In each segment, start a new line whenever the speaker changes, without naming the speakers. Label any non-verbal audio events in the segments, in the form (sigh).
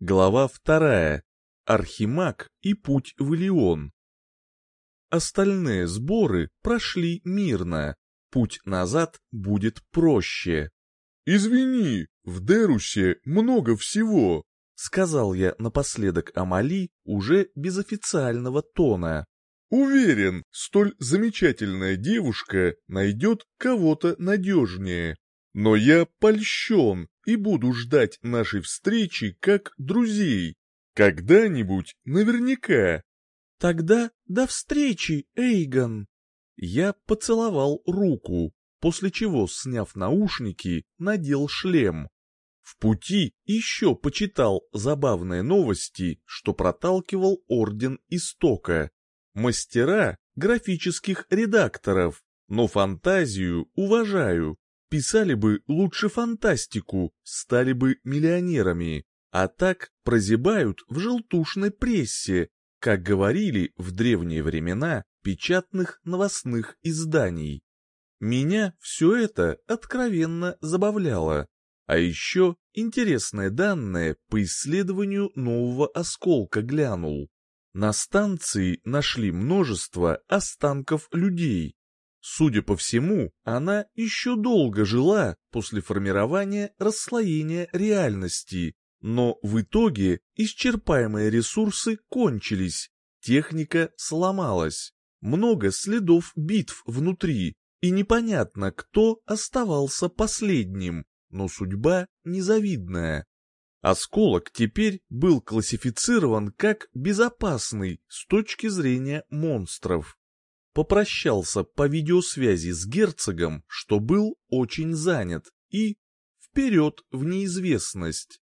Глава вторая. Архимаг и путь в Илион. Остальные сборы прошли мирно. Путь назад будет проще.
«Извини, в Дерусе много всего», —
сказал я напоследок Амали уже без официального тона.
«Уверен, столь замечательная девушка найдет кого-то надежнее. Но я польщен и буду ждать нашей встречи как друзей. Когда-нибудь наверняка».
«Тогда до встречи, Эйгон!» Я поцеловал руку, после чего, сняв наушники, надел шлем. В пути еще почитал забавные новости, что проталкивал Орден Истока. Мастера графических редакторов, но фантазию уважаю. Писали бы лучше фантастику, стали бы миллионерами. А так прозябают в желтушной прессе, как говорили в древние времена печатных новостных изданий. Меня все это откровенно забавляло. А еще интересное данное по исследованию нового осколка глянул. На станции нашли множество останков людей. Судя по всему, она еще долго жила после формирования расслоения реальности, но в итоге исчерпаемые ресурсы кончились, техника сломалась, много следов битв внутри, и непонятно, кто оставался последним, но судьба незавидная. Осколок теперь был классифицирован как безопасный с точки зрения монстров. Попрощался по видеосвязи с герцогом, что был очень занят, и вперед в неизвестность.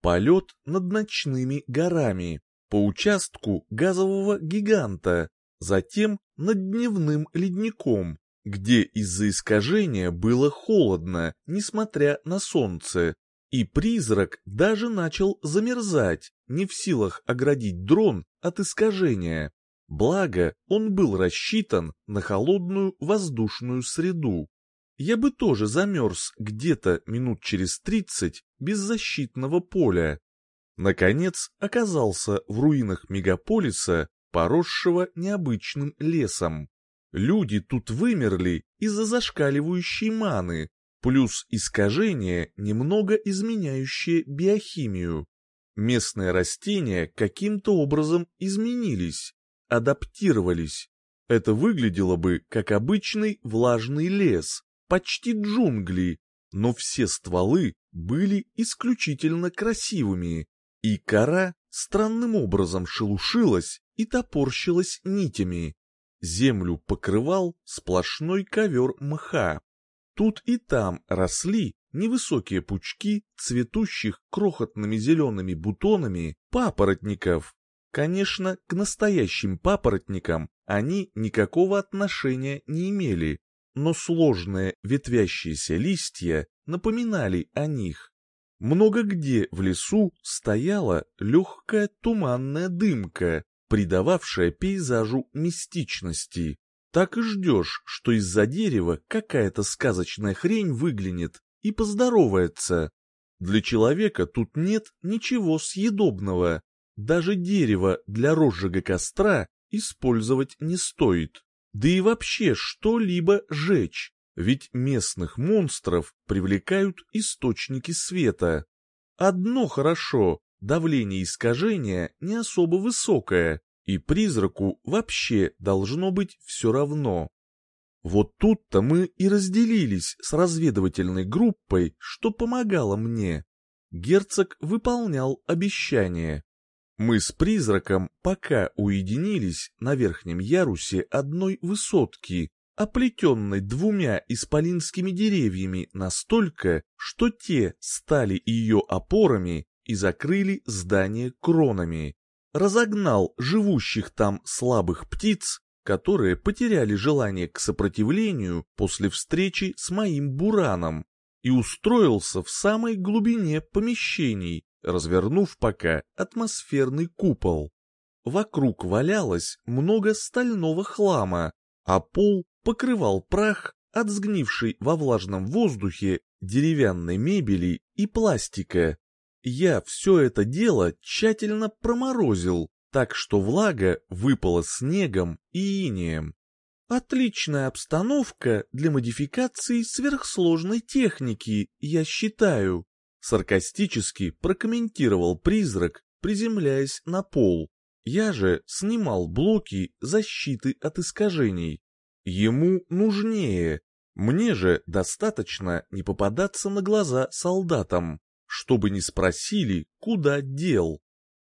Полет над ночными горами, по участку газового гиганта, затем над дневным ледником, где из-за искажения было холодно, несмотря на солнце, и призрак даже начал замерзать, не в силах оградить дрон от искажения. Благо, он был рассчитан на холодную воздушную среду. Я бы тоже замерз где-то минут через тридцать без защитного поля. Наконец оказался в руинах мегаполиса, поросшего необычным лесом. Люди тут вымерли из-за зашкаливающей маны, плюс искажение, немного изменяющее биохимию. Местные растения каким-то образом изменились, адаптировались. Это выглядело бы как обычный влажный лес, почти джунгли, но все стволы были исключительно красивыми, и кора странным образом шелушилась и топорщилась нитями. Землю покрывал сплошной ковер мха. Тут и там росли невысокие пучки цветущих крохотными зелеными бутонами папоротников. Конечно, к настоящим папоротникам они никакого отношения не имели, но сложные ветвящиеся листья напоминали о них. Много где в лесу стояла легкая туманная дымка, придававшая пейзажу мистичности. Так и ждешь, что из-за дерева какая-то сказочная хрень выглянет и поздоровается. Для человека тут нет ничего съедобного. Даже дерево для розжига костра использовать не стоит. Да и вообще что-либо жечь, ведь местных монстров привлекают источники света. Одно хорошо, давление искажения не особо высокое, и призраку вообще должно быть все равно. Вот тут-то мы и разделились с разведывательной группой, что помогало мне. Герцог выполнял обещание. Мы с призраком пока уединились на верхнем ярусе одной высотки, оплетенной двумя исполинскими деревьями настолько, что те стали ее опорами и закрыли здание кронами. Разогнал живущих там слабых птиц, которые потеряли желание к сопротивлению после встречи с моим бураном, и устроился в самой глубине помещений, развернув пока атмосферный купол. Вокруг валялось много стального хлама, а пол покрывал прах от сгнившей во влажном воздухе деревянной мебели и пластика. Я все это дело тщательно проморозил, так что влага выпала снегом и инеем. Отличная обстановка для модификации сверхсложной техники, я считаю, саркастически прокомментировал призрак, приземляясь на пол. Я же снимал блоки защиты от искажений. Ему нужнее. Мне же достаточно не попадаться на глаза солдатам, чтобы не спросили, куда дел.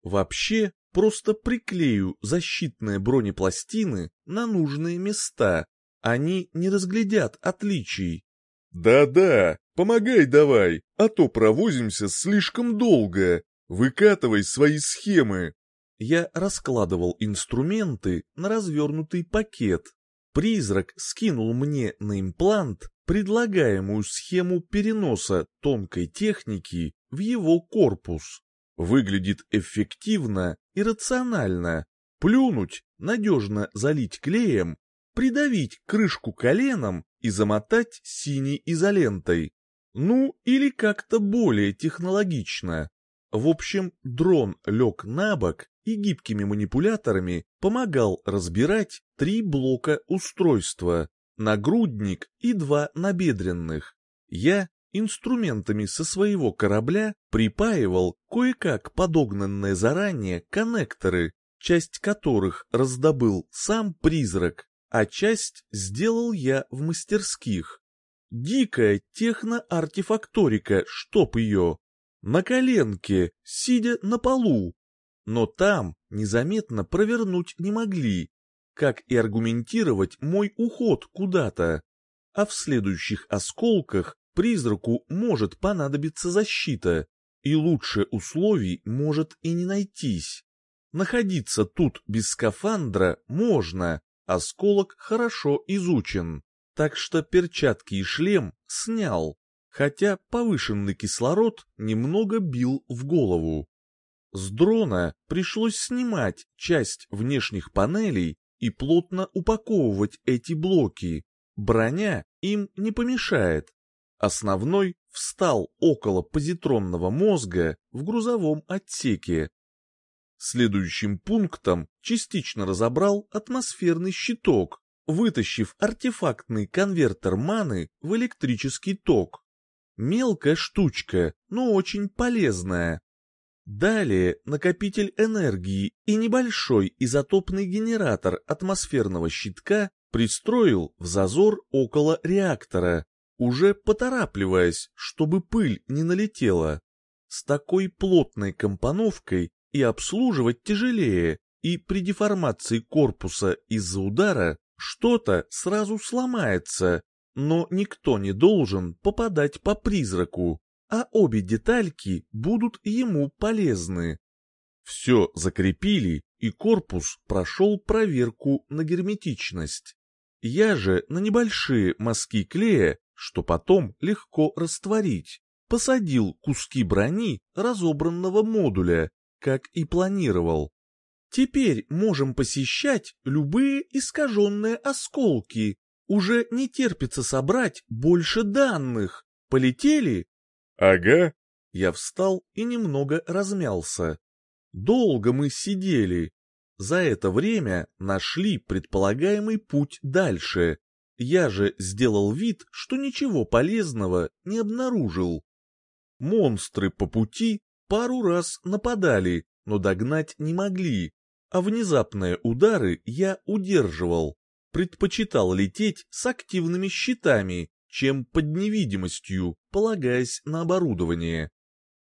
Вообще, просто приклею защитные бронепластины на нужные места. Они не разглядят отличий.
«Да-да, помогай давай, а то провозимся слишком долго. Выкатывай свои схемы».
Я раскладывал инструменты на развернутый пакет. Призрак скинул мне на имплант предлагаемую схему переноса тонкой техники в его корпус. Выглядит эффективно и рационально. Плюнуть, надежно залить клеем, придавить крышку коленом и замотать синей изолентой. Ну, или как-то более технологично. В общем, дрон лег на бок и гибкими манипуляторами помогал разбирать три блока устройства, нагрудник и два набедренных. Я инструментами со своего корабля припаивал кое-как подогнанные заранее коннекторы, часть которых раздобыл сам призрак, а часть сделал я в мастерских. Дикая техно-артефакторика, чтоб ее, на коленке, сидя на полу. Но там незаметно провернуть не могли, как и аргументировать мой уход куда-то. А в следующих осколках призраку может понадобиться защита, и лучше условий может и не найтись. Находиться тут без скафандра можно, осколок хорошо изучен, так что перчатки и шлем снял, хотя повышенный кислород немного бил в голову. С дрона пришлось снимать часть внешних панелей и плотно упаковывать эти блоки. Броня им не помешает, Основной встал около позитронного мозга в грузовом отсеке. Следующим пунктом частично разобрал атмосферный щиток, вытащив артефактный конвертер маны в электрический ток. Мелкая штучка, но очень полезная. Далее накопитель энергии и небольшой изотопный генератор атмосферного щитка пристроил в зазор около реактора, уже поторапливаясь, чтобы пыль не налетела. С такой плотной компоновкой и обслуживать тяжелее, и при деформации корпуса из-за удара что-то сразу сломается, но никто не должен попадать по призраку, а обе детальки будут ему полезны. Все закрепили, и корпус прошел проверку на герметичность. Я же на небольшие мазки клея что потом легко растворить. Посадил куски брони разобранного модуля, как и планировал. Теперь можем посещать любые искаженные осколки. Уже не терпится собрать больше данных. Полетели?
Ага.
Я встал и немного размялся. Долго мы сидели. За это время нашли предполагаемый путь дальше. Я же сделал вид, что ничего полезного не обнаружил. Монстры по пути пару раз нападали, но догнать не могли, а внезапные удары я удерживал. Предпочитал лететь с активными щитами, чем под невидимостью, полагаясь на оборудование.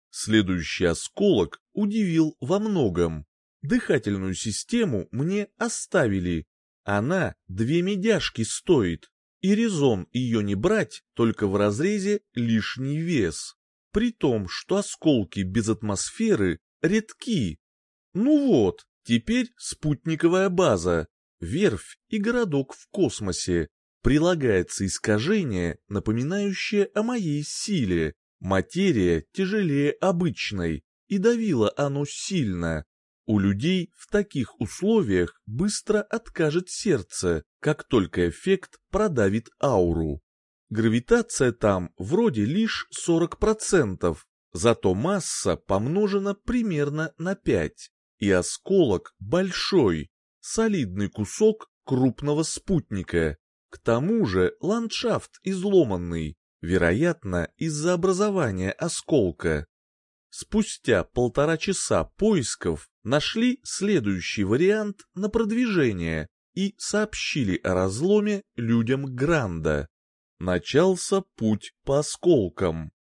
Следующий осколок удивил во многом. Дыхательную систему мне оставили, она две медяшки стоит, и резон ее не брать только в разрезе лишний вес. При том, что осколки без атмосферы редки. Ну вот, теперь спутниковая база, верфь и городок в космосе. Прилагается искажение, напоминающее о моей силе. Материя тяжелее обычной, и давило оно сильно. У людей в таких условиях быстро откажет сердце, как только эффект продавит ауру. Гравитация там вроде лишь 40%, Зато масса помножена примерно на 5, и осколок большой, солидный кусок крупного спутника. К тому же ландшафт изломанный, вероятно, из-за образования осколка. Спустя полтора часа поисков нашли следующий вариант на продвижение и сообщили о разломе людям Гранда. Начался путь по осколкам.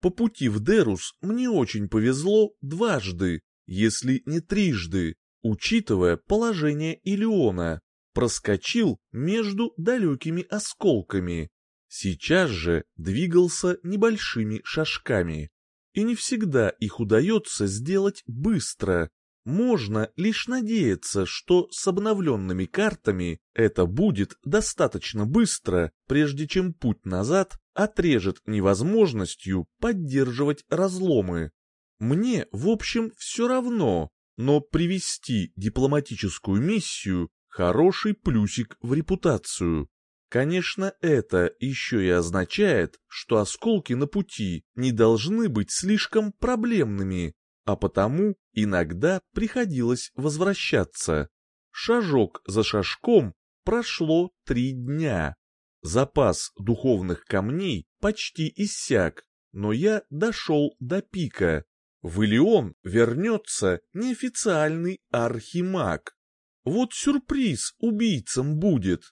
По пути в Дерус мне очень повезло дважды, если не трижды, учитывая положение Илиона. Проскочил между далекими осколками. Сейчас же двигался небольшими шажками. И не всегда их удается сделать быстро, можно лишь надеяться, что с обновленными картами это будет достаточно быстро, прежде чем путь назад отрежет невозможностью поддерживать разломы. Мне, в общем, все равно, но привести дипломатическую миссию – хороший плюсик в репутацию. Конечно, это еще и означает, что осколки на пути не должны быть слишком проблемными, а потому иногда приходилось возвращаться. Шажок за шажком прошло три дня. Запас духовных камней почти иссяк, но я дошел до пика. В Илион вернется неофициальный архимаг. Вот сюрприз убийцам будет.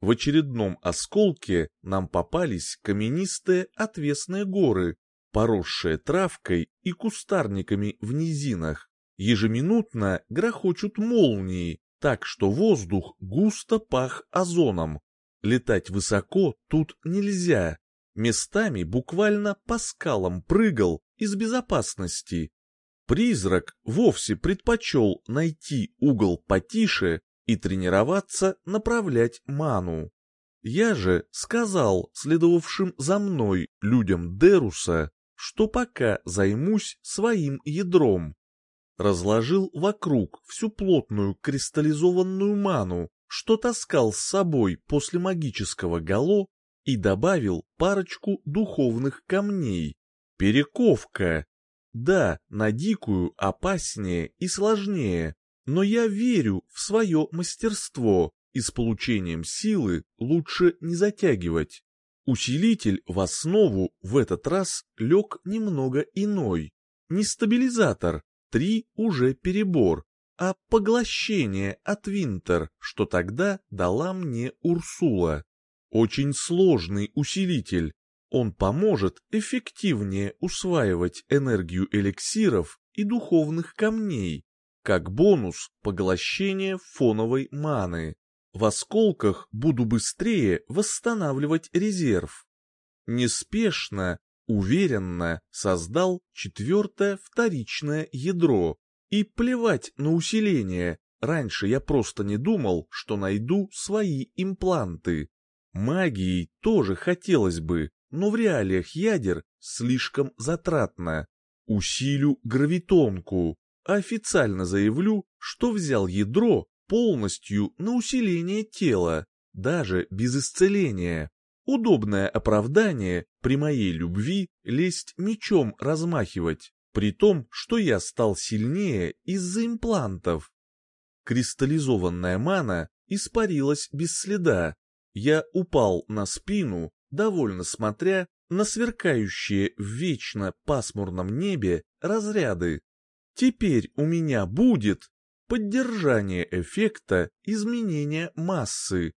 В очередном осколке нам попались каменистые отвесные горы, поросшие травкой и кустарниками в низинах. Ежеминутно грохочут молнии, так что воздух густо пах озоном. Летать высоко тут нельзя. Местами буквально по скалам прыгал из безопасности. Призрак вовсе предпочел найти угол потише и тренироваться направлять ману. Я же сказал следовавшим за мной людям Деруса, что пока займусь своим ядром. Разложил вокруг всю плотную кристаллизованную ману, что таскал с собой после магического гало, и добавил парочку духовных камней. Перековка. Да, на дикую опаснее и сложнее, но я верю в свое мастерство, и с получением силы лучше не затягивать. Усилитель в основу в этот раз лег немного иной. Не стабилизатор, три уже перебор, а поглощение от Винтер, что тогда дала мне Урсула. Очень сложный усилитель. Он поможет эффективнее усваивать энергию эликсиров и духовных камней, как бонус поглощения фоновой маны. В осколках буду быстрее восстанавливать резерв. Неспешно, уверенно создал четвертое вторичное ядро. И плевать на усиление, раньше я просто не думал, что найду свои импланты. Магией тоже хотелось бы, но в реалиях ядер слишком затратно. Усилю гравитонку, официально заявлю, что взял ядро полностью на усиление тела, даже без исцеления. Удобное оправдание при моей любви лезть мечом размахивать, при том, что я стал сильнее из-за имплантов. Кристаллизованная мана испарилась без следа. Я упал на спину, довольно смотря на сверкающие в вечно пасмурном небе разряды. Теперь у меня будет поддержание эффекта изменения массы.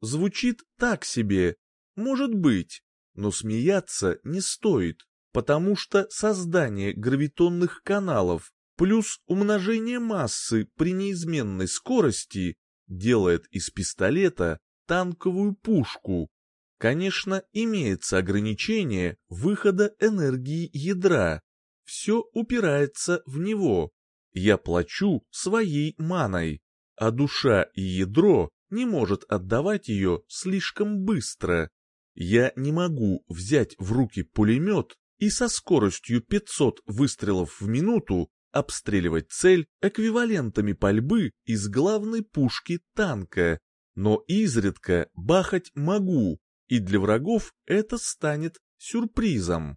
Звучит так себе, может быть, но смеяться не стоит, потому что создание гравитонных каналов плюс умножение массы при неизменной скорости делает из пистолета танковую пушку. Конечно, имеется ограничение выхода энергии ядра. Все упирается в него. Я плачу своей маной, а душа и ядро не может отдавать ее слишком быстро. Я не могу взять в руки пулемет и со скоростью 500 выстрелов в минуту обстреливать цель эквивалентами пальбы из главной пушки танка, но изредка бахать могу, и для врагов это станет сюрпризом.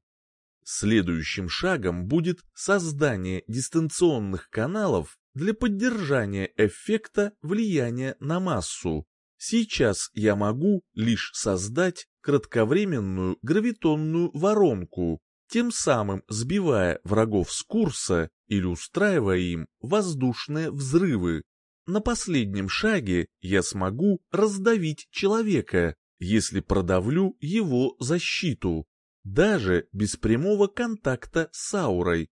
Следующим шагом будет создание дистанционных каналов для поддержания эффекта влияния на массу. Сейчас я могу лишь создать кратковременную гравитонную воронку, тем самым сбивая врагов с курса или устраивая им воздушные взрывы. На последнем шаге я смогу раздавить человека, если продавлю его защиту, даже без прямого контакта с аурой.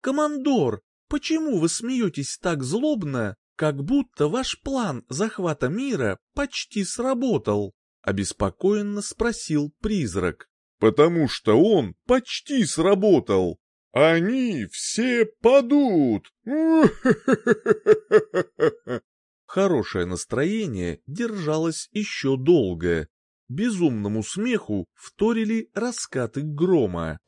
«Командор, почему вы смеетесь так злобно, как будто ваш план захвата мира почти сработал?» — обеспокоенно спросил призрак.
«Потому что он почти сработал. Они все падут!» (laughs)
Хорошее настроение держалось еще долго. Безумному смеху вторили раскаты грома.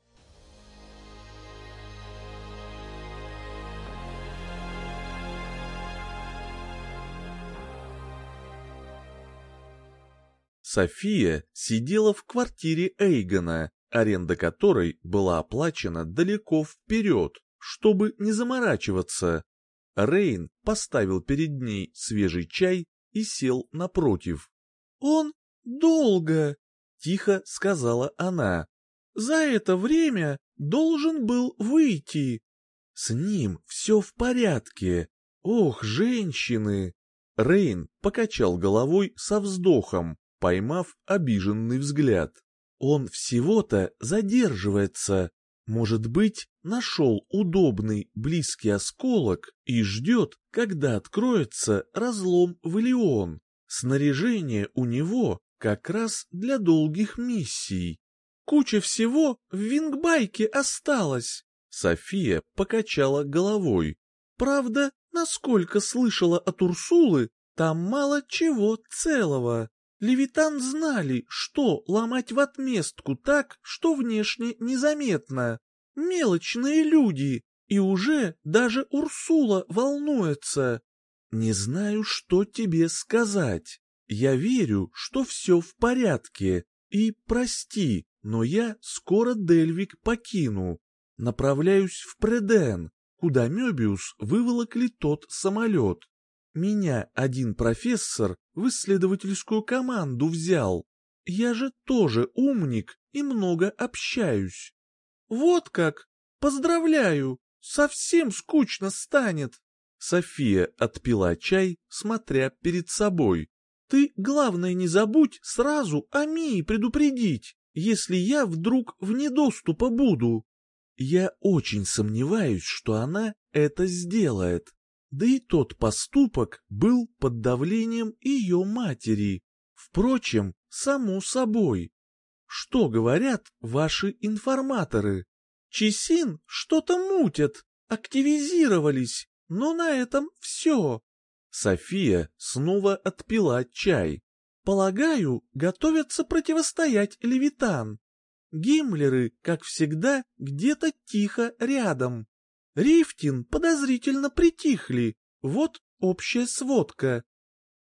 София сидела в квартире Эйгона, аренда которой была оплачена далеко вперед, чтобы не заморачиваться. Рейн поставил перед ней свежий чай и сел напротив. «Он долго», — тихо сказала она. «За это время должен был выйти. С ним все в порядке. Ох, женщины!» Рейн покачал головой со вздохом поймав обиженный взгляд. Он всего-то задерживается. Может быть, нашел удобный близкий осколок и ждет, когда откроется разлом в Илион. Снаряжение у него как раз для долгих миссий. Куча всего в вингбайке осталось. София покачала головой. Правда, насколько слышала от Урсулы, там мало чего целого. Левитан знали, что ломать в отместку так, что внешне незаметно. Мелочные люди, и уже даже Урсула волнуется. Не знаю, что тебе сказать. Я верю, что все в порядке. И прости, но я скоро Дельвик покину. Направляюсь в Преден, куда Мёбиус выволокли тот самолет. Меня один профессор в исследовательскую команду взял. Я же тоже умник и много общаюсь. Вот как! Поздравляю! Совсем скучно станет. София отпила чай, смотря перед собой. Ты, главное, не забудь сразу о Мии предупредить, если я вдруг вне доступа буду. Я очень сомневаюсь, что она это сделает. Да и тот поступок был под давлением ее матери. Впрочем, само собой. Что говорят ваши информаторы? Чесин что-то мутят, активизировались, но на этом все. София снова отпила чай. Полагаю, готовятся противостоять Левитан. Гиммлеры, как всегда, где-то тихо рядом. Рифтин подозрительно притихли, вот общая сводка.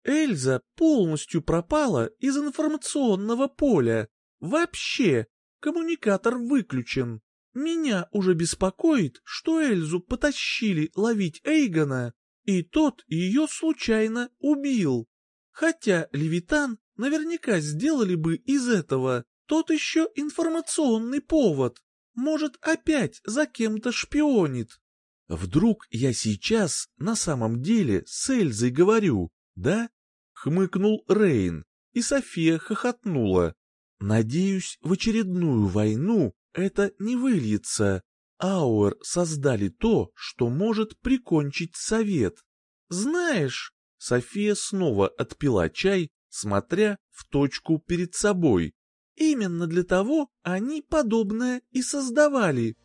Эльза полностью пропала из информационного поля. Вообще, коммуникатор выключен. Меня уже беспокоит, что Эльзу потащили ловить Эйгона, и тот ее случайно убил. Хотя Левитан наверняка сделали бы из этого тот еще информационный повод. Может, опять за кем-то шпионит. Вдруг я сейчас на самом деле с Эльзой говорю, да? Хмыкнул Рейн, и София хохотнула. Надеюсь, в очередную войну это не выльется. Ауэр создали то, что может прикончить совет. Знаешь, София снова отпила чай, смотря в точку перед собой. Именно для того они подобное и создавали.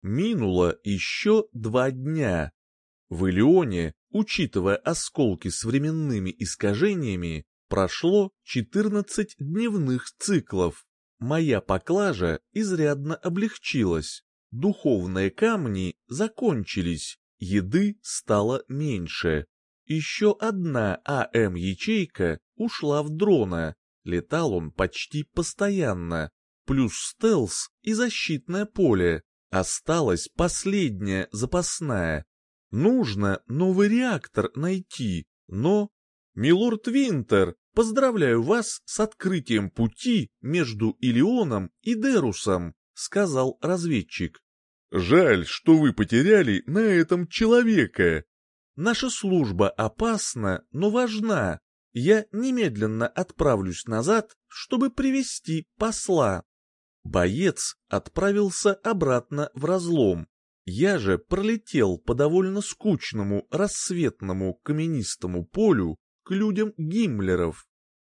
Минуло еще два дня. В Илионе, учитывая осколки с временными искажениями, прошло 14 дневных циклов. Моя поклажа изрядно облегчилась. Духовные камни закончились, еды стало меньше. Еще одна АМ-ячейка ушла в дрона, летал он почти постоянно, плюс стелс и защитное поле, осталась последняя запасная. Нужно новый реактор найти, но... Милорд Винтер, поздравляю вас с открытием пути между Илионом и Дерусом, сказал разведчик.
Жаль, что вы потеряли на этом человека.
Наша служба опасна, но важна. Я немедленно отправлюсь назад, чтобы привести посла. Боец отправился обратно в разлом. Я же пролетел по довольно скучному рассветному каменистому полю к людям Гиммлеров.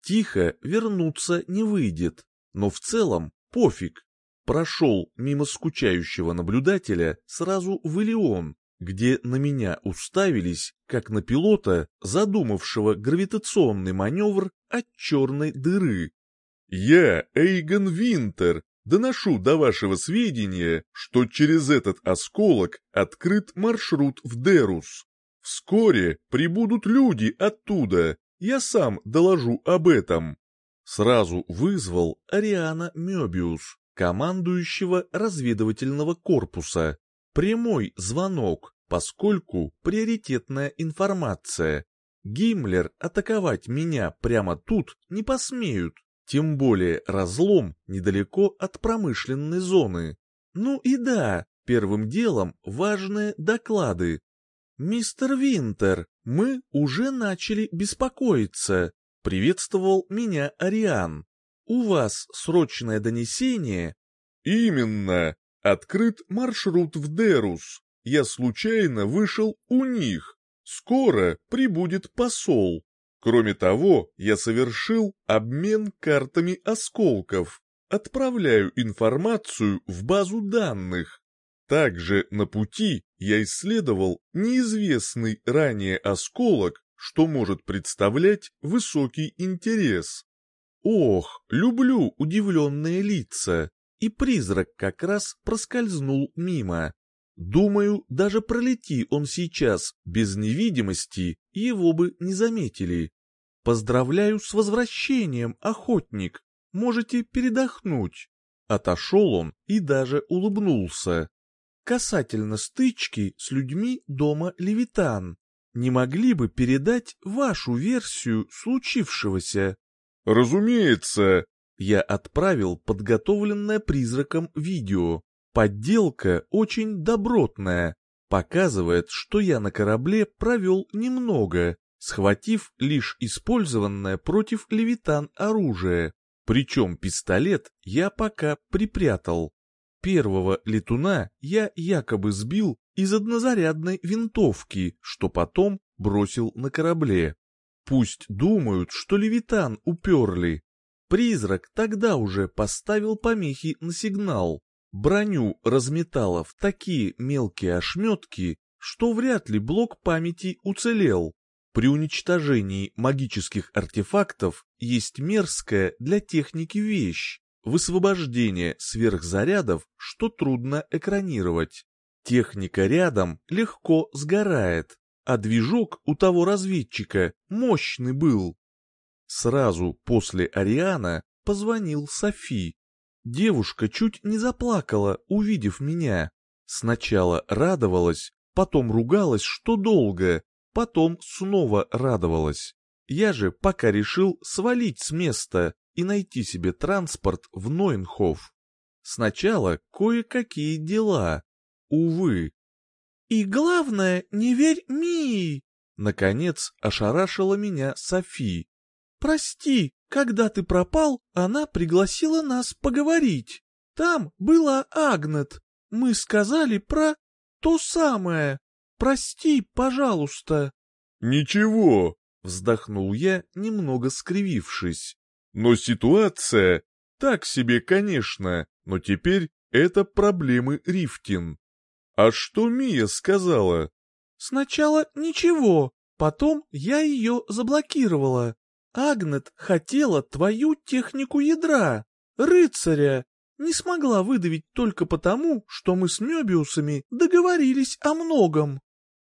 Тихо вернуться не выйдет, но в целом пофиг. Прошел мимо скучающего наблюдателя сразу в Илион, где на меня уставились, как на пилота, задумавшего гравитационный маневр от черной дыры.
«Я Эйгон Винтер, доношу до вашего сведения, что через этот осколок открыт маршрут в Дерус. Вскоре прибудут люди оттуда, я сам доложу об этом».
Сразу вызвал Ариана Мёбиус, командующего разведывательного корпуса, Прямой звонок, поскольку приоритетная информация. Гиммлер атаковать меня прямо тут не посмеют, тем более разлом недалеко от промышленной зоны. Ну и да, первым делом важные доклады. «Мистер Винтер, мы уже начали беспокоиться», — приветствовал меня Ариан. «У вас срочное донесение?»
«Именно!» Открыт маршрут в Дерус. Я случайно вышел у них. Скоро прибудет посол. Кроме того, я совершил обмен картами осколков. Отправляю информацию в базу данных. Также на пути я исследовал неизвестный ранее осколок, что может представлять высокий интерес.
Ох, люблю удивленные лица и призрак как раз проскользнул мимо. Думаю, даже пролети он сейчас без невидимости, его бы не заметили. Поздравляю с возвращением, охотник. Можете передохнуть. Отошел он и даже улыбнулся. Касательно стычки с людьми дома Левитан, не могли бы передать вашу версию случившегося?
Разумеется,
я отправил подготовленное призраком видео. Подделка очень добротная, показывает, что я на корабле провел немного, схватив лишь использованное против левитан оружие. Причем пистолет я пока припрятал. Первого летуна я якобы сбил из однозарядной винтовки, что потом бросил на корабле. Пусть думают, что левитан уперли, Призрак тогда уже поставил помехи на сигнал. Броню разметало в такие мелкие ошметки, что вряд ли блок памяти уцелел. При уничтожении магических артефактов есть мерзкая для техники вещь – высвобождение сверхзарядов, что трудно экранировать. Техника рядом легко сгорает, а движок у того разведчика мощный был. Сразу после Ариана позвонил Софи. Девушка чуть не заплакала, увидев меня. Сначала радовалась, потом ругалась, что долго, потом снова радовалась. Я же пока решил свалить с места и найти себе транспорт в Нойнхоф. Сначала кое-какие дела. Увы. И главное, не верь Мии! Наконец ошарашила меня Софи. «Прости, когда ты пропал, она пригласила нас поговорить. Там была Агнет. Мы сказали про то самое. Прости, пожалуйста».
«Ничего», —
вздохнул я, немного скривившись.
«Но ситуация так себе, конечно, но теперь это проблемы Рифтин. А что Мия сказала?»
«Сначала ничего, потом я ее заблокировала. Агнет хотела твою технику ядра, рыцаря. Не смогла выдавить только потому, что мы с Мёбиусами договорились о многом.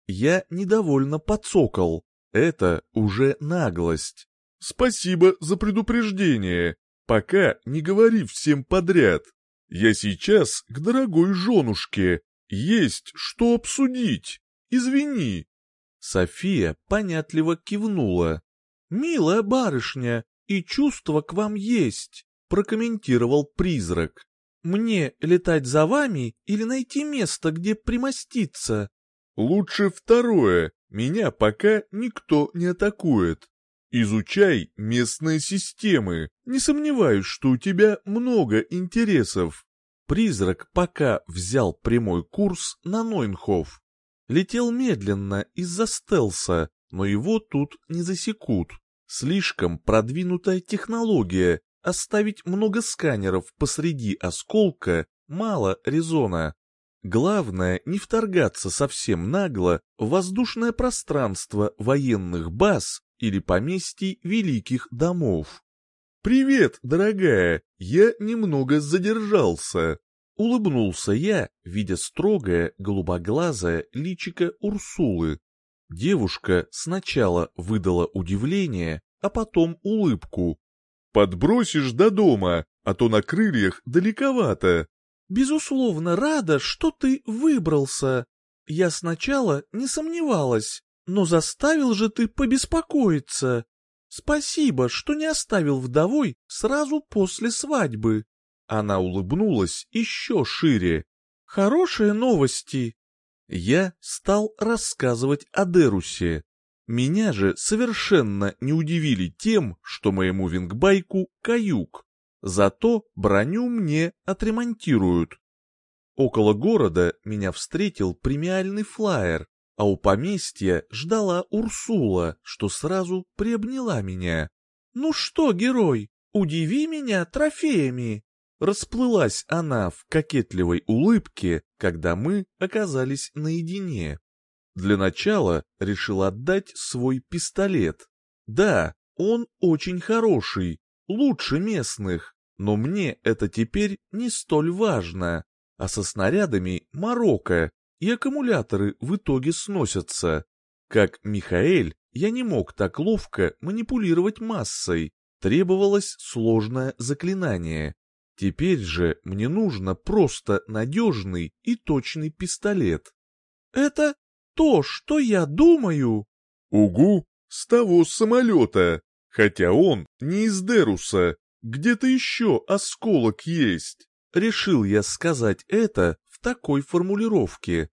Я недовольно подсокол. Это уже наглость.
Спасибо за предупреждение. Пока не говори всем подряд. Я сейчас к дорогой женушке. Есть что обсудить. Извини.
София понятливо кивнула. «Милая барышня, и чувства к вам есть», — прокомментировал призрак. «Мне летать за вами или найти место, где примоститься?»
«Лучше второе. Меня пока никто не атакует. Изучай местные системы. Не сомневаюсь, что у тебя много интересов».
Призрак пока взял прямой курс на Нойнхоф. Летел медленно из-за стелса, но его тут не засекут. Слишком продвинутая технология, оставить много сканеров посреди осколка мало резона. Главное не вторгаться совсем нагло в воздушное пространство военных баз или поместий великих домов.
«Привет, дорогая, я немного задержался»,
Улыбнулся я, видя строгое, голубоглазое личико Урсулы. Девушка сначала выдала удивление, а потом улыбку.
«Подбросишь до дома, а то на крыльях далековато».
«Безусловно, рада, что ты выбрался. Я сначала не сомневалась, но заставил же ты побеспокоиться. Спасибо, что не оставил вдовой сразу после свадьбы». Она улыбнулась еще шире. «Хорошие новости!» Я стал рассказывать о Дерусе. Меня же совершенно не удивили тем, что моему вингбайку каюк. Зато броню мне отремонтируют. Около города меня встретил премиальный флаер, а у поместья ждала Урсула, что сразу приобняла меня. «Ну что, герой, удиви меня трофеями!» Расплылась она в кокетливой улыбке, когда мы оказались наедине. Для начала решил отдать свой пистолет. Да, он очень хороший, лучше местных, но мне это теперь не столь важно. А со снарядами Марокко, и аккумуляторы в итоге сносятся. Как Михаэль, я не мог так ловко манипулировать массой, требовалось сложное заклинание. Теперь же мне нужно просто надежный и точный пистолет. Это то, что я думаю.
Угу, с того самолета. Хотя он не из Деруса. Где-то еще осколок есть.
Решил я сказать это в такой формулировке.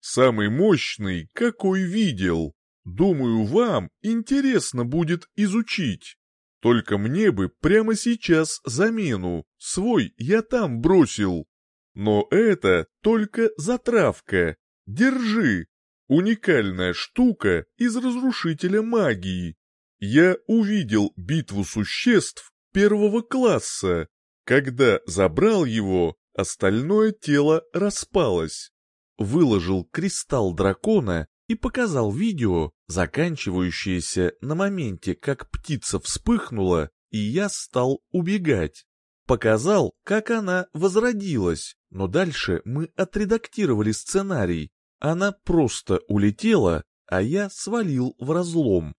Самый мощный, какой видел. Думаю, вам интересно будет изучить. Только мне бы прямо сейчас замену, свой я там бросил. Но это только затравка. Держи. Уникальная штука из разрушителя магии. Я увидел битву существ первого класса. Когда забрал его, остальное тело распалось.
Выложил кристалл дракона и показал видео, заканчивающееся на моменте, как птица вспыхнула, и я стал убегать. Показал, как она возродилась, но дальше мы отредактировали сценарий. Она просто улетела, а я свалил в разлом.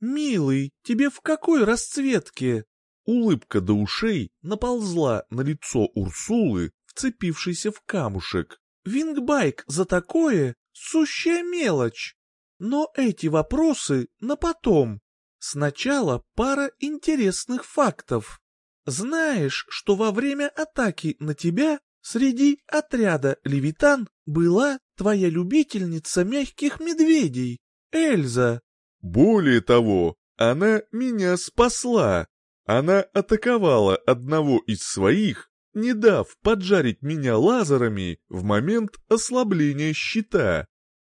«Милый, тебе в какой расцветке?» Улыбка до ушей наползла на лицо Урсулы, вцепившейся в камушек. «Вингбайк за такое Сущая мелочь. Но эти вопросы на потом. Сначала пара интересных фактов. Знаешь, что во время атаки на тебя среди отряда «Левитан» была твоя любительница мягких медведей, Эльза?
Более того, она меня спасла. Она атаковала одного из своих, не дав поджарить меня лазерами в момент ослабления щита.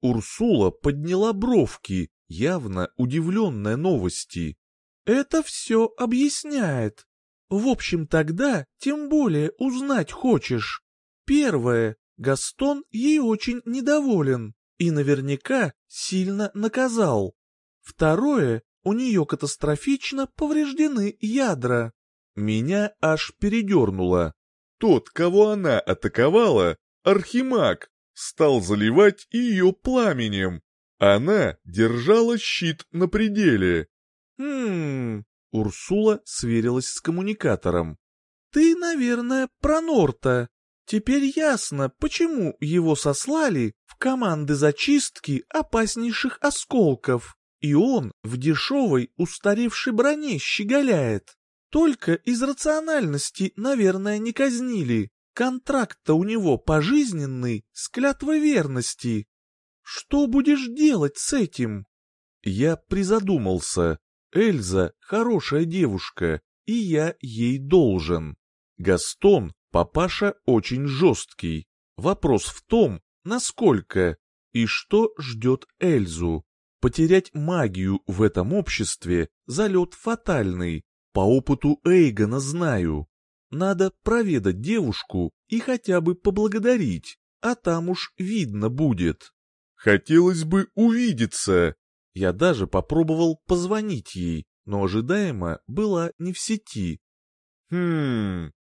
Урсула подняла бровки, явно удивленная новости.
«Это все объясняет. В общем, тогда тем более узнать хочешь. Первое, Гастон ей очень недоволен и наверняка сильно наказал. Второе, у нее катастрофично повреждены ядра. Меня аж передернуло.
Тот, кого она атаковала, архимаг, стал заливать ее пламенем. Она держала щит на пределе.
Хм... Урсула сверилась с коммуникатором. «Ты, наверное, про Норта. Теперь ясно, почему его сослали в команды зачистки опаснейших осколков, и он в дешевой устаревшей броне щеголяет. Только из рациональности, наверное, не казнили. Контракт-то у него пожизненный, с клятвой верности. Что будешь делать с этим?» Я призадумался. Эльза хорошая девушка, и я ей должен. Гастон, папаша очень жесткий. Вопрос в том, насколько и что ждет Эльзу. Потерять магию в этом обществе – залет фатальный. По опыту Эйгона знаю. Надо проведать девушку и хотя бы поблагодарить, а там уж видно будет.
Хотелось бы увидеться,
я даже попробовал позвонить ей, но ожидаемо была не в сети. «Хм...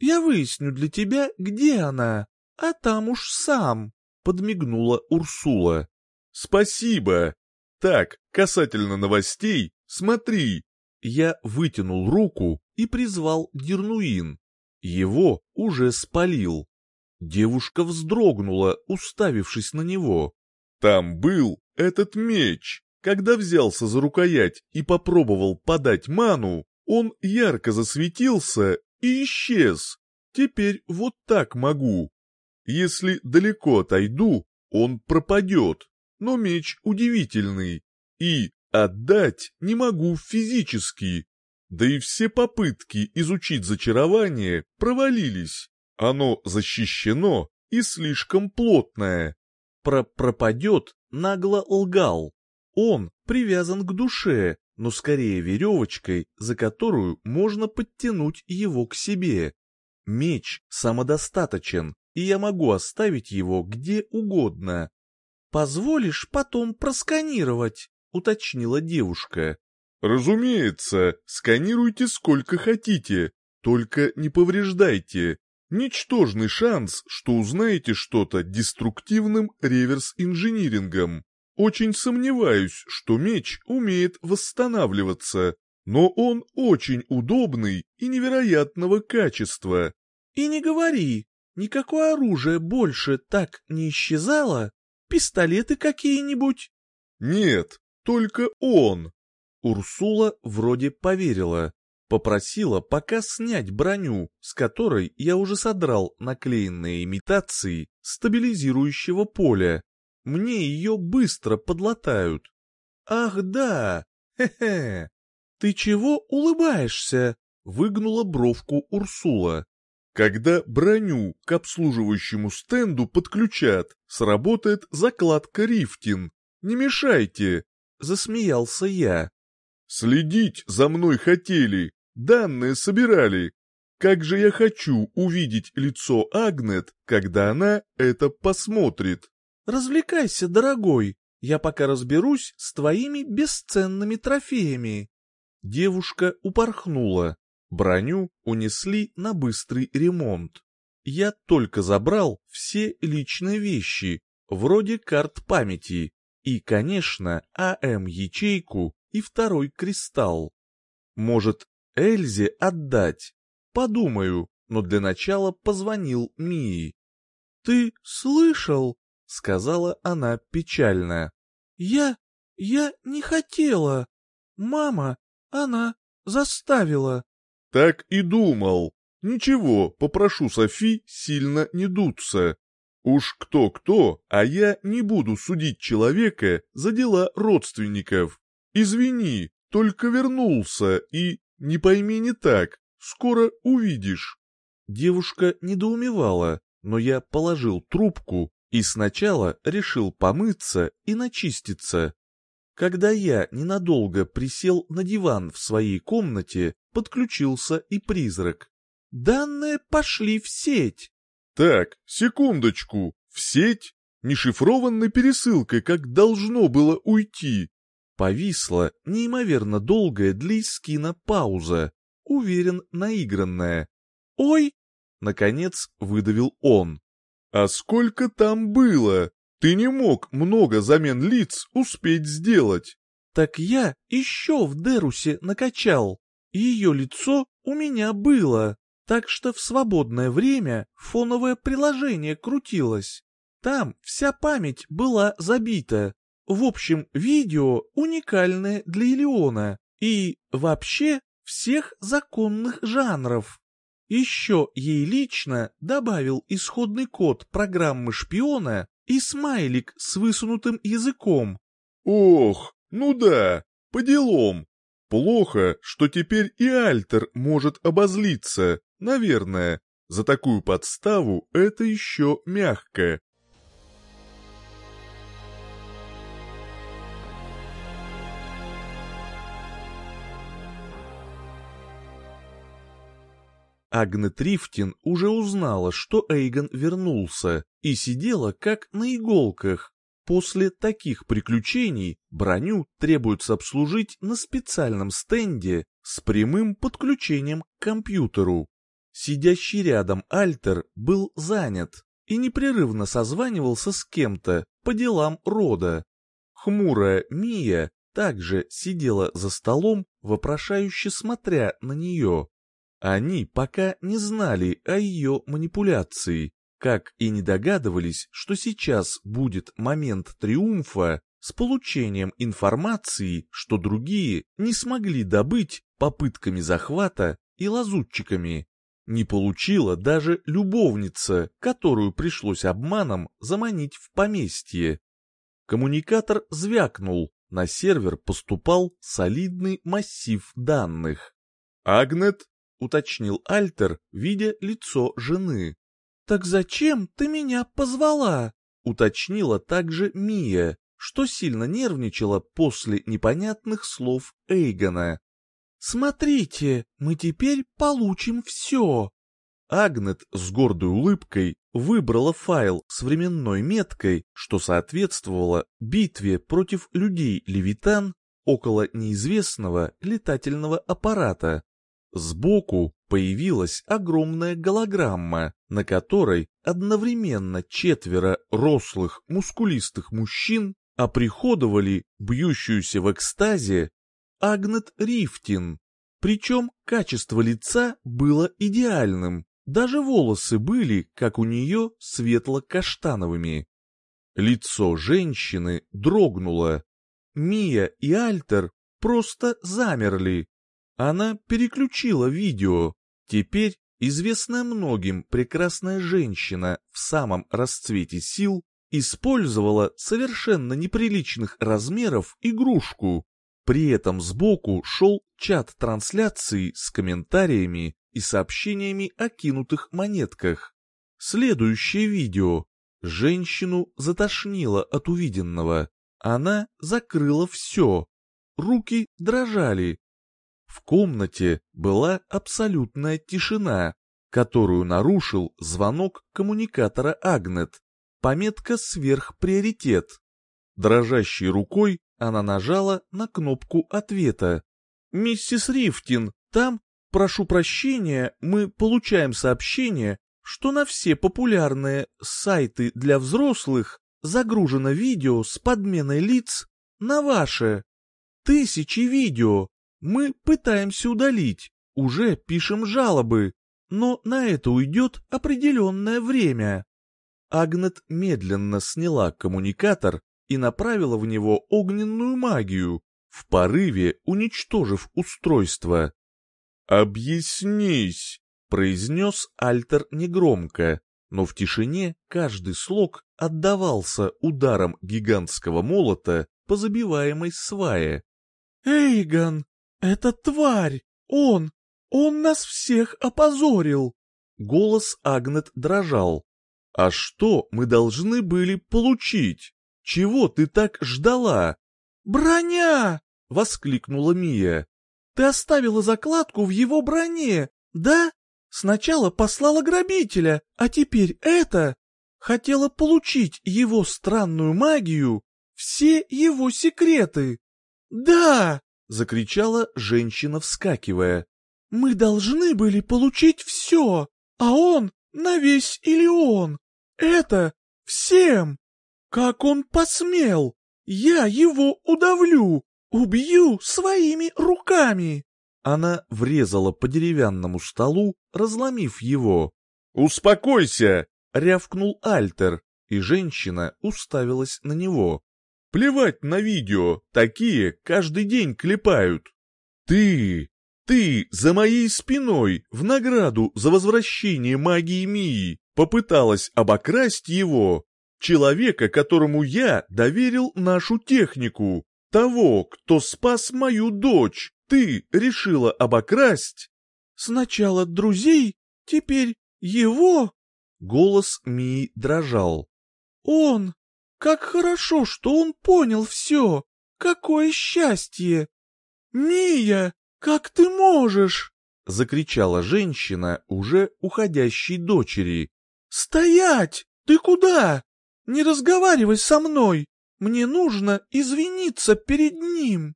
Я выясню для тебя, где она, а там уж сам», — подмигнула Урсула.
«Спасибо. Так, касательно новостей, смотри».
Я вытянул руку и призвал Дернуин. Его уже спалил. Девушка вздрогнула, уставившись на него.
«Там был этот меч. Когда взялся за рукоять и попробовал подать ману, он ярко засветился и исчез. Теперь вот так могу. Если далеко отойду, он пропадет, но меч удивительный. И отдать не могу физически. Да и все попытки изучить зачарование провалились. Оно защищено и слишком плотное.
Про пропадет нагло лгал. Он привязан к душе, но скорее веревочкой, за которую можно подтянуть его к себе. Меч самодостаточен, и я могу оставить его где угодно. «Позволишь потом просканировать?» — уточнила девушка.
«Разумеется, сканируйте сколько хотите, только не повреждайте. Ничтожный шанс, что узнаете что-то деструктивным реверс-инжинирингом. Очень сомневаюсь, что меч умеет восстанавливаться, но он очень удобный и невероятного качества.
И не говори, никакое оружие больше так не исчезало? Пистолеты какие-нибудь?
Нет, только он.
Урсула вроде поверила. Попросила пока снять броню, с которой я уже содрал наклеенные имитации стабилизирующего поля мне ее быстро подлатают. Ах да, хе-хе. Ты чего улыбаешься? Выгнула бровку Урсула.
Когда броню к обслуживающему стенду подключат, сработает закладка Рифтин. Не мешайте, засмеялся я. Следить за мной хотели, данные собирали. Как же я хочу увидеть лицо Агнет, когда она это посмотрит.
Развлекайся, дорогой, я пока разберусь с твоими бесценными трофеями. Девушка упорхнула. Броню унесли на быстрый ремонт. Я только забрал все личные вещи, вроде карт памяти, и, конечно, АМ-ячейку и второй кристалл. Может, Эльзе отдать? Подумаю, но для начала позвонил Мии. «Ты слышал?» — сказала она печально. «Я... я не хотела. Мама, она заставила».
«Так и думал. Ничего, попрошу Софи сильно не дуться. Уж кто-кто, а я не буду судить человека за дела родственников. Извини, только вернулся и... Не пойми не так, скоро увидишь».
Девушка недоумевала, но я положил трубку и сначала решил помыться и начиститься. Когда я ненадолго присел на диван в своей комнате, подключился и призрак. Данные пошли в сеть.
Так, секундочку, в сеть? Нешифрованной пересылкой, как должно было уйти.
Повисла неимоверно долгая для пауза, уверен, наигранная. «Ой!» — наконец выдавил он.
«А сколько там было?» Ты не мог много замен лиц успеть сделать.
Так я еще в Дерусе накачал. Ее лицо у меня было, так что в свободное время фоновое приложение крутилось. Там вся память была забита. В общем, видео уникальное для Илеона и, вообще, всех законных жанров. Еще ей лично добавил исходный код программы шпиона и смайлик с высунутым языком.
Ох, ну да, по делам. Плохо, что теперь и Альтер может обозлиться, наверное. За такую подставу это еще мягко.
Агне Трифтин уже узнала, что Эйгон вернулся, и сидела как на иголках. После таких приключений броню требуется обслужить на специальном стенде с прямым подключением к компьютеру. Сидящий рядом Альтер был занят и непрерывно созванивался с кем-то по делам рода. Хмурая Мия также сидела за столом, вопрошающе смотря на нее. Они пока не знали о ее манипуляции, как и не догадывались, что сейчас будет момент триумфа с получением информации, что другие не смогли добыть попытками захвата и лазутчиками. Не получила даже любовница, которую пришлось обманом заманить в поместье. Коммуникатор звякнул, на сервер поступал солидный массив данных.
«Агнет, —
уточнил Альтер, видя лицо жены. «Так зачем ты меня позвала?» — уточнила также Мия, что сильно нервничала после непонятных слов Эйгона. «Смотрите, мы теперь получим все!» Агнет с гордой улыбкой выбрала файл с временной меткой, что соответствовало битве против людей Левитан около неизвестного летательного аппарата. Сбоку появилась огромная голограмма, на которой одновременно четверо рослых мускулистых мужчин оприходовали бьющуюся в экстазе Агнет Рифтин. Причем качество лица было идеальным, даже волосы были, как у нее, светло-каштановыми. Лицо женщины дрогнуло. Мия и Альтер просто замерли, она переключила видео. Теперь известная многим прекрасная женщина в самом расцвете сил использовала совершенно неприличных размеров игрушку. При этом сбоку шел чат трансляции с комментариями и сообщениями о кинутых монетках. Следующее видео. Женщину затошнило от увиденного. Она закрыла все. Руки дрожали, в комнате была абсолютная тишина, которую нарушил звонок коммуникатора Агнет. Пометка «Сверхприоритет». Дрожащей рукой она нажала на кнопку ответа. «Миссис Рифтин, там, прошу прощения, мы получаем сообщение, что на все популярные сайты для взрослых загружено видео с подменой лиц на ваше. Тысячи видео, мы пытаемся удалить, уже пишем жалобы, но на это уйдет определенное время. Агнет медленно сняла коммуникатор и направила в него огненную магию, в порыве уничтожив устройство. «Объяснись!» — произнес Альтер негромко, но в тишине каждый слог отдавался ударом гигантского молота по забиваемой свае. «Эйгон!» «Это тварь! Он! Он нас всех опозорил!» Голос Агнет дрожал. «А что мы должны были получить? Чего ты так ждала?» «Броня!» — воскликнула Мия. «Ты оставила закладку в его броне, да? Сначала послала грабителя, а теперь это...» Хотела получить его странную магию, все его секреты. «Да!» — закричала женщина, вскакивая. «Мы должны были получить все, а он на весь Илеон. Это всем!» Как он посмел? Я его удавлю, убью своими руками!» Она врезала по деревянному столу, разломив его.
«Успокойся!»
— рявкнул Альтер, и женщина уставилась на него.
«Плевать на видео, такие каждый день клепают. Ты, ты за моей спиной в награду за возвращение магии Мии попыталась обокрасть его, человека, которому я доверил нашу технику, того, кто спас мою дочь, ты решила обокрасть?
Сначала друзей, теперь его? Голос Мии дрожал. Он! Как хорошо, что он понял все! Какое счастье! Мия, как ты можешь? Закричала женщина уже уходящей дочери. «Стоять! Ты куда? Не разговаривай со мной! Мне нужно извиниться перед ним!»